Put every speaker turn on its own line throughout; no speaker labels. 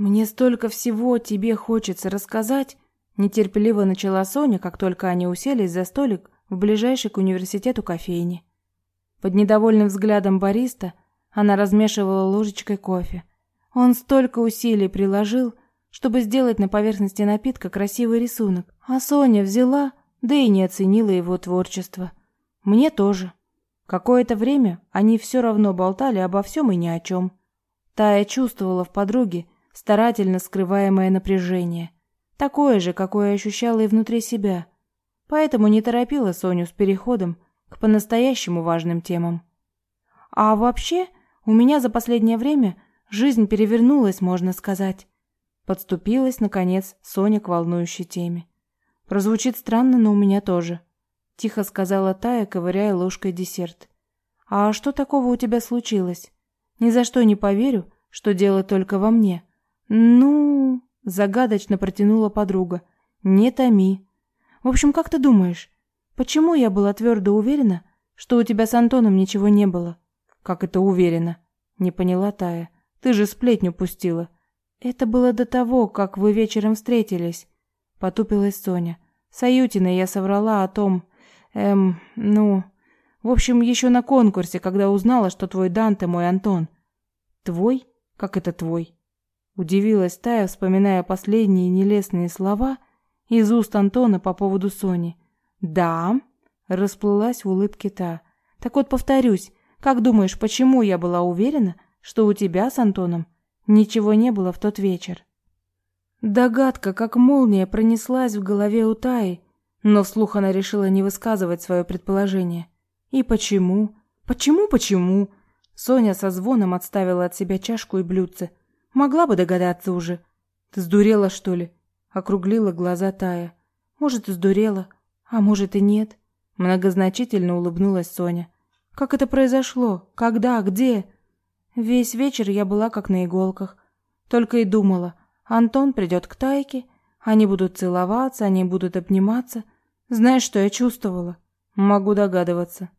Мне столько всего тебе хочется рассказать, нетерпеливо начала Соня, как только они уселись за столик в ближайшей к университету кофейне. Под недовольным взглядом бариста она размешивала ложечкой кофе. Он столько усилий приложил, чтобы сделать на поверхности напитка красивый рисунок, а Соня взяла, да и не оценила его творчество. Мне тоже. Какое-то время они все равно болтали обо всем и ни о чем. Тая чувствовала в подруге старательно скрываемое напряжение, такое же, какое ощущала и внутри себя. Поэтому не торопила Соню с переходом к по-настоящему важным темам. А вообще, у меня за последнее время жизнь перевернулась, можно сказать. Подступилась наконец Соня к волнующей теме. Прозвучит странно, но у меня тоже, тихо сказала Тая, ковыряя ложкой десерт. А что такого у тебя случилось? Ни за что не поверю, что дело только во мне. Ну, загадочно протянула подруга. Не томи. В общем, как ты думаешь, почему я была твердо уверена, что у тебя с Антоном ничего не было? Как это уверена? Не поняла Тая. Ты же сплетню пустила. Это было до того, как вы вечером встретились, потупилась Соня. С я соврала о том, эм, ну, в общем, еще на конкурсе, когда узнала, что твой Данте мой Антон. Твой? Как это твой? Удивилась Тая, вспоминая последние нелестные слова из уст Антона по поводу Сони. Да, расплылась в улыбке та. Так вот повторюсь, как думаешь, почему я была уверена, что у тебя с Антоном Ничего не было в тот вечер. Догадка, как молния, пронеслась в голове у Таи, но вслух она решила не высказывать свое предположение. И почему? Почему, почему? Соня со звоном отставила от себя чашку и блюдце. Могла бы догадаться уже. Ты сдурела, что ли? Округлила глаза Тая. Может, и сдурела, а может и нет. Многозначительно улыбнулась Соня. Как это произошло? Когда? Где? Весь вечер я была как на иголках. Только и думала, Антон придет к Тайке, они будут целоваться, они будут обниматься. Знаешь, что я чувствовала? Могу догадываться.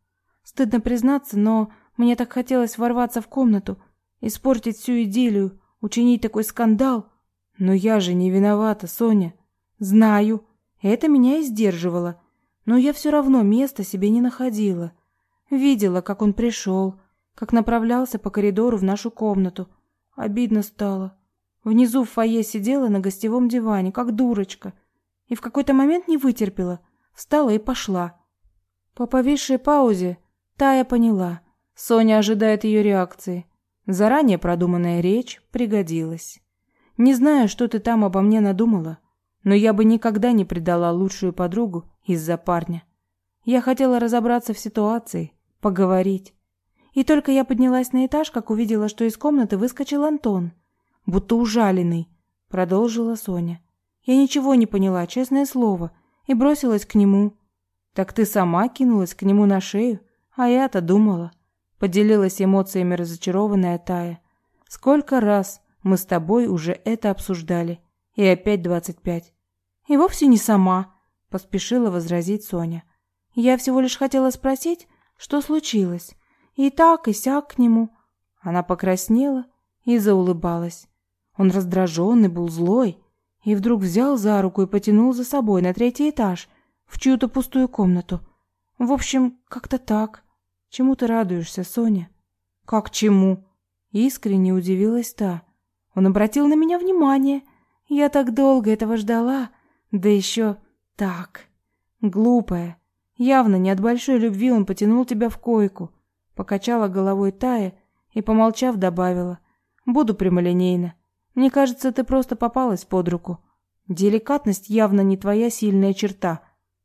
Стыдно признаться, но мне так хотелось ворваться в комнату, испортить всю идиллию, учинить такой скандал. Но я же не виновата, Соня. Знаю, это меня и сдерживало. Но я все равно места себе не находила. Видела, как он пришел, как направлялся по коридору в нашу комнату. Обидно стало. Внизу в фойе сидела на гостевом диване, как дурочка, и в какой-то момент не вытерпела, встала и пошла. По повисшей паузе Тая поняла, Соня ожидает ее реакции. Заранее продуманная речь пригодилась. Не знаю, что ты там обо мне надумала, но я бы никогда не предала лучшую подругу из-за парня. Я хотела разобраться в ситуации, поговорить. И только я поднялась на этаж, как увидела, что из комнаты выскочил Антон, будто ужаленный, продолжила Соня. Я ничего не поняла, честное слово, и бросилась к нему. Так ты сама кинулась к нему на шею, а я-то думала, поделилась эмоциями разочарованная Тая. Сколько раз мы с тобой уже это обсуждали, и опять двадцать пять. И вовсе не сама, поспешила возразить Соня. Я всего лишь хотела спросить, что случилось. И так, и сяк к нему. Она покраснела и заулыбалась. Он раздраженный был, злой, и вдруг взял за руку и потянул за собой на третий этаж, в чью-то пустую комнату. В общем, как-то так. Чему ты радуешься, Соня? Как чему? Искренне удивилась та. Он обратил на меня внимание. Я так долго этого ждала. Да еще так. Глупая. Явно не от большой любви он потянул тебя в койку. Покачала головой Тая и, помолчав, добавила. «Буду прямолинейна. Мне кажется, ты просто попалась под руку. Деликатность явно не твоя сильная черта».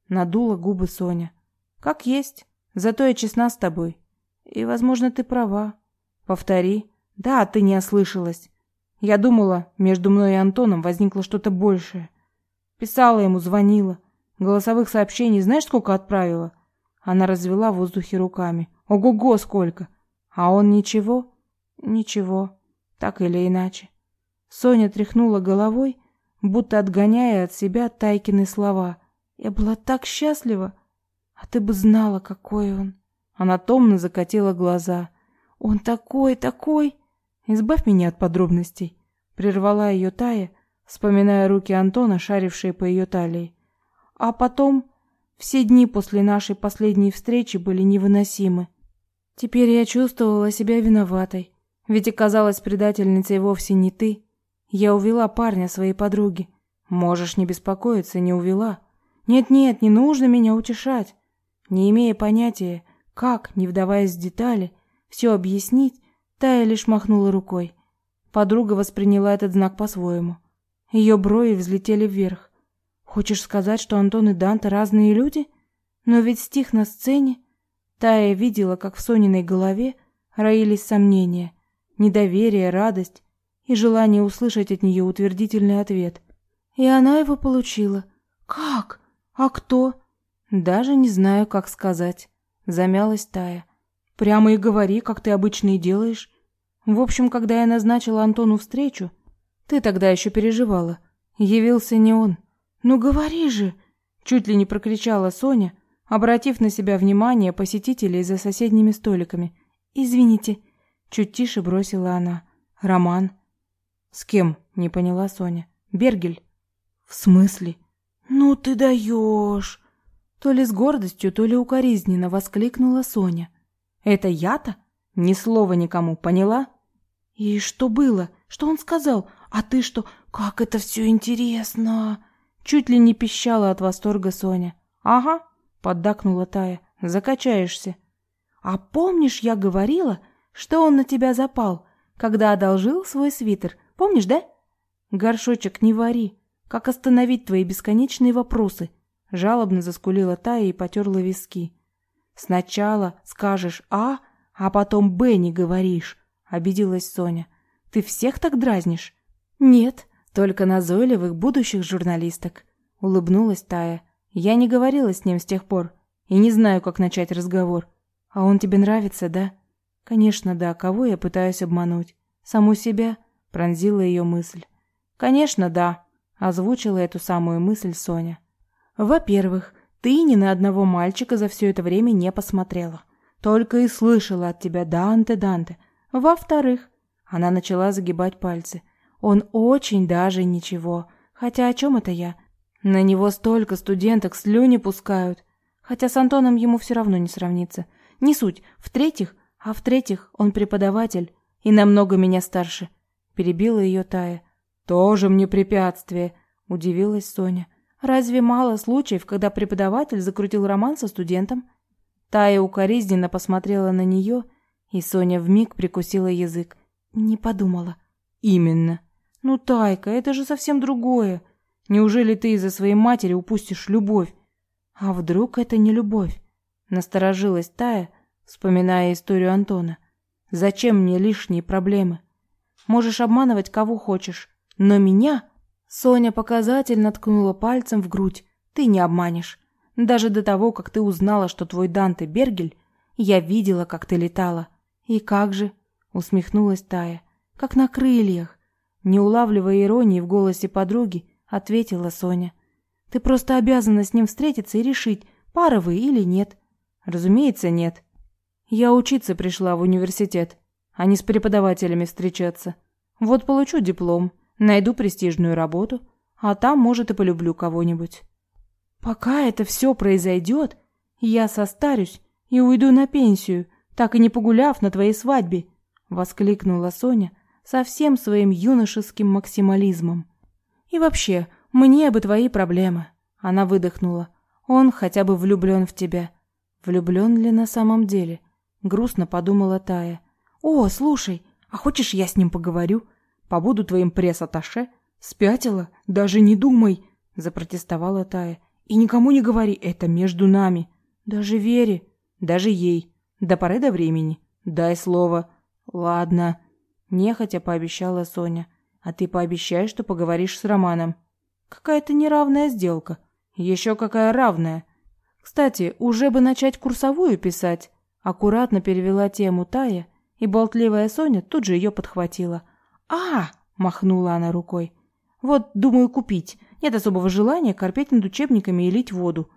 Надула губы Соня. «Как есть. Зато я честна с тобой. И, возможно, ты права. Повтори. Да, ты не ослышалась. Я думала, между мной и Антоном возникло что-то большее. Писала ему, звонила. Голосовых сообщений знаешь, сколько отправила?» Она развела в воздухе руками. Ого-го, сколько! А он ничего? Ничего. Так или иначе. Соня тряхнула головой, будто отгоняя от себя Тайкины слова. Я была так счастлива. А ты бы знала, какой он. Она томно закатила глаза. Он такой, такой. Избавь меня от подробностей, Прервала ее Тая, вспоминая руки Антона, шарившие по ее талии. А потом все дни после нашей последней встречи были невыносимы. Теперь я чувствовала себя виноватой, ведь оказалась предательницей вовсе не ты. Я увела парня своей подруги. Можешь не беспокоиться, не увела. Нет-нет, не нужно меня утешать. Не имея понятия, как, не вдаваясь в детали, все объяснить, Тая лишь махнула рукой. Подруга восприняла этот знак по-своему. Ее брови взлетели вверх. Хочешь сказать, что Антон и Данте разные люди? Но ведь стих на сцене. Тая видела, как в Сониной голове роились сомнения, недоверие, радость и желание услышать от нее утвердительный ответ. И она его получила. Как? А кто? Даже не знаю, как сказать. Замялась Тая. Прямо и говори, как ты обычно и делаешь. В общем, когда я назначила Антону встречу, ты тогда еще переживала. Явился не он. Ну говори же, чуть ли не прокричала Соня, обратив на себя внимание посетителей за соседними столиками. Извините, чуть тише бросила она. Роман. С кем? не поняла Соня. Бергель. В смысле? Ну ты даешь. То ли с гордостью, то ли укоризненно воскликнула Соня. Это я-то? Ни слова никому, поняла? И что было? Что он сказал? А ты что? Как это все интересно! Чуть ли не пищала от восторга Соня. Ага, поддакнула Тая. Закачаешься. А помнишь, я говорила, что он на тебя запал, когда одолжил свой свитер? Помнишь, да? Горшочек, не вари. Как остановить твои бесконечные вопросы? Жалобно заскулила Тая и потерла виски. Сначала скажешь «а», а потом «б» не говоришь, обиделась Соня. Ты всех так дразнишь? Нет, только назойливых будущих журналисток, улыбнулась Тая. Я не говорила с ним с тех пор и не знаю, как начать разговор. А он тебе нравится, да? Конечно, да. Кого я пытаюсь обмануть? Саму себя? Пронзила ее мысль. Конечно, да, озвучила эту самую мысль Соня. Во-первых, ты ни на одного мальчика за все это время не посмотрела. Только и слышала от тебя «Данте, Данте». Во-вторых, она начала загибать пальцы. Он очень даже ничего. Хотя о чем это я? На него столько студенток слюни пускают. Хотя с Антоном ему все равно не сравнится. Не суть. В-третьих, а в-третьих, он преподаватель и намного меня старше. Перебила ее Тая. Тоже мне препятствие, удивилась Соня. Разве мало случаев, когда преподаватель закрутил роман со студентом? Тая укоризненно посмотрела на нее, и Соня вмиг прикусила язык. Не подумала. Именно. Ну, Тайка, это же совсем другое. Неужели ты из-за своей матери упустишь любовь? А вдруг это не любовь? Насторожилась Тая, вспоминая историю Антона. Зачем мне лишние проблемы? Можешь обманывать кого хочешь, но меня Соня показательно ткнула пальцем в грудь. Ты не обманешь. Даже до того, как ты узнала, что твой Данте Бергель, я видела, как ты летала. И как же? усмехнулась Тая. Как на крыльях. Не улавливая иронии в голосе подруги, ответила Соня. Ты просто обязана с ним встретиться и решить, пара вы или нет. Разумеется, нет. Я учиться пришла в университет, а не с преподавателями встречаться. Вот получу диплом, Найду престижную работу, а там, может, и полюблю кого-нибудь. Пока это все произойдет, я состарюсь и уйду на пенсию, так и не погуляв на твоей свадьбе, воскликнула Соня со всем своим юношеским максимализмом. И вообще, мне бы твои проблемы. Она выдохнула. Он хотя бы влюблен в тебя. Влюблен ли на самом деле? Грустно подумала Тая. О, слушай, а хочешь я с ним поговорю? Побуду твоим пресс-атташе. Спятила? Даже не думай, запротестовала Тая. И никому не говори, это между нами. Даже Вере, даже ей. До поры до времени. Дай слово. Ладно, нехотя пообещала Соня. А ты пообещай, что поговоришь с Романом. Какая-то неравная сделка. Еще какая равная. Кстати, уже бы начать курсовую писать. Аккуратно перевела тему Тая, и болтливая Соня тут же ее подхватила. «А!» – махнула она рукой. «Вот, думаю, купить. Нет особого желания корпеть над учебниками и лить воду.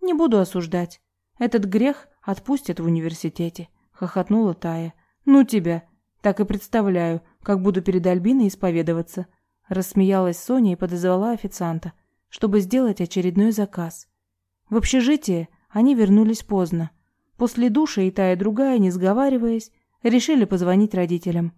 Не буду осуждать. Этот грех отпустят в университете», – хохотнула Тая. «Ну тебя! Так и представляю, как буду перед Альбиной исповедоваться. Рассмеялась Соня и подозвала официанта, чтобы сделать очередной заказ. В общежитие они вернулись поздно. После душа и та, и другая, не сговариваясь, решили позвонить родителям.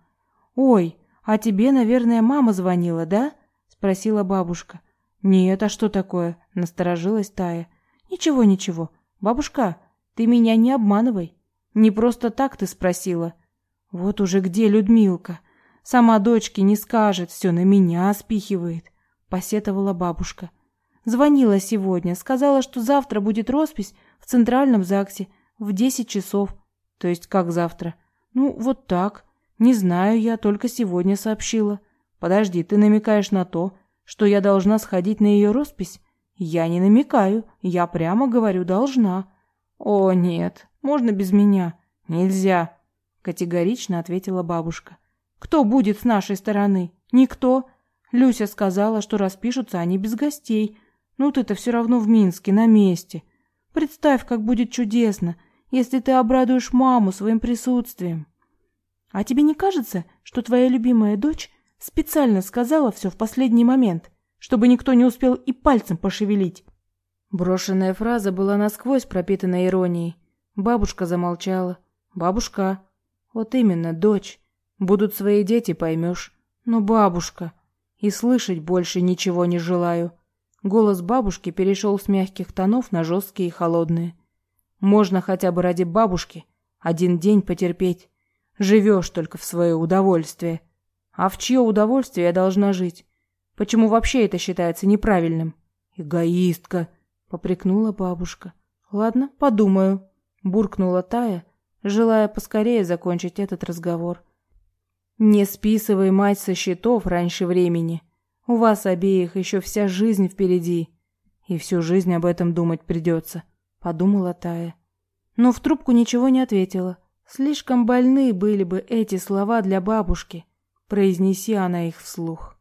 «Ой, а тебе, наверное, мама звонила, да?» – спросила бабушка. «Нет, а что такое?» – насторожилась Тая. «Ничего, ничего. Бабушка, ты меня не обманывай. Не просто так ты спросила. Вот уже где Людмилка? Сама дочке не скажет, все на меня спихивает», – посетовала бабушка. Звонила сегодня, сказала, что завтра будет роспись в Центральном ЗАГСе в десять часов. То есть как завтра? Ну, вот так. Не знаю, я только сегодня сообщила. Подожди, ты намекаешь на то, что я должна сходить на ее роспись? Я не намекаю, я прямо говорю должна. О, нет, можно без меня. Нельзя, категорично ответила бабушка. Кто будет с нашей стороны? Никто. Люся сказала, что распишутся они без гостей, ну ты-то все равно в Минске, на месте. Представь, как будет чудесно, если ты обрадуешь маму своим присутствием. А тебе не кажется, что твоя любимая дочь специально сказала все в последний момент, чтобы никто не успел и пальцем пошевелить? Брошенная фраза была насквозь пропитана иронией. Бабушка замолчала. Бабушка. Вот именно, дочь. Будут свои дети, поймешь. Но бабушка. И слышать больше ничего не желаю. Голос бабушки перешел с мягких тонов на жесткие и холодные. Можно хотя бы ради бабушки один день потерпеть. Живешь только в свое удовольствие. А в чье удовольствие я должна жить? Почему вообще это считается неправильным? Эгоистка, попрекнула бабушка. Ладно, подумаю, буркнула Тая, желая поскорее закончить этот разговор. Не списывай мать со счетов раньше времени. У вас обеих еще вся жизнь впереди, и всю жизнь об этом думать придется», — подумала Тая. Но в трубку ничего не ответила. Слишком больны были бы эти слова для бабушки, произнеси она их вслух.